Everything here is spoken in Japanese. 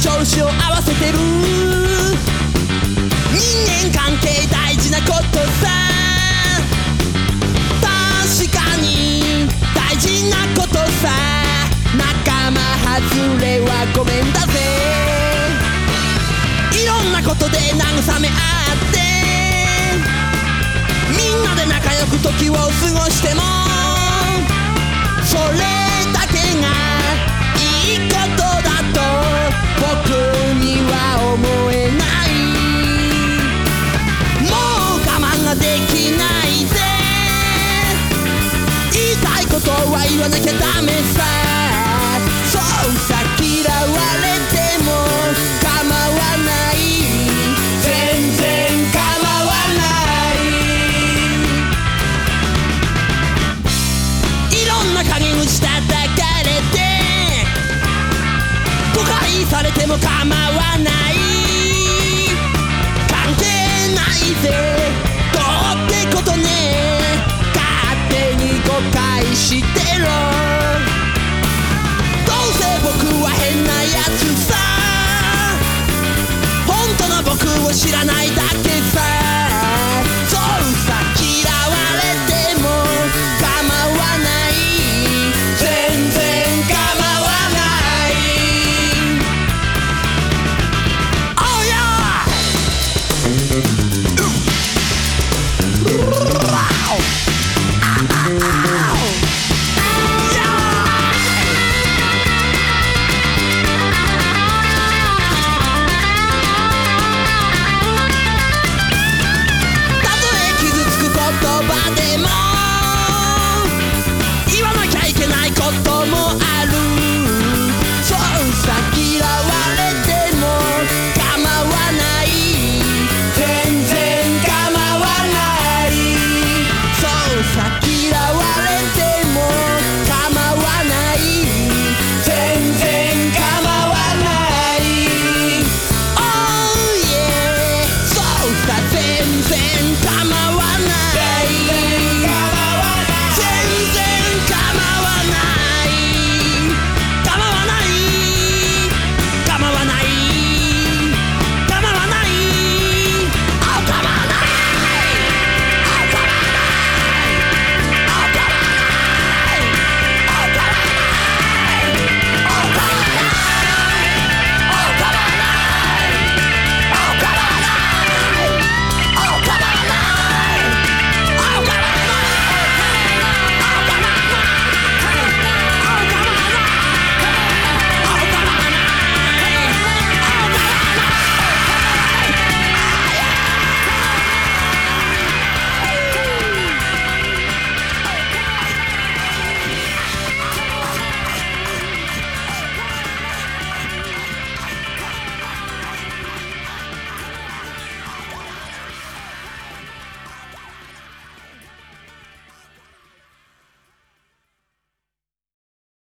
調子を合わせてる。人間関係大事なことさ。確かに大事なことさ。仲間外れはごめんだぜ。いろんなことで慰め合って。みんなで仲良く時を過ごしても。それないいろんな陰口叩かれて誤解されても構わない。関係ないぜ。どうってことね。勝手に誤解してろ。どうせ僕は変なやつさ。本当の僕を知らない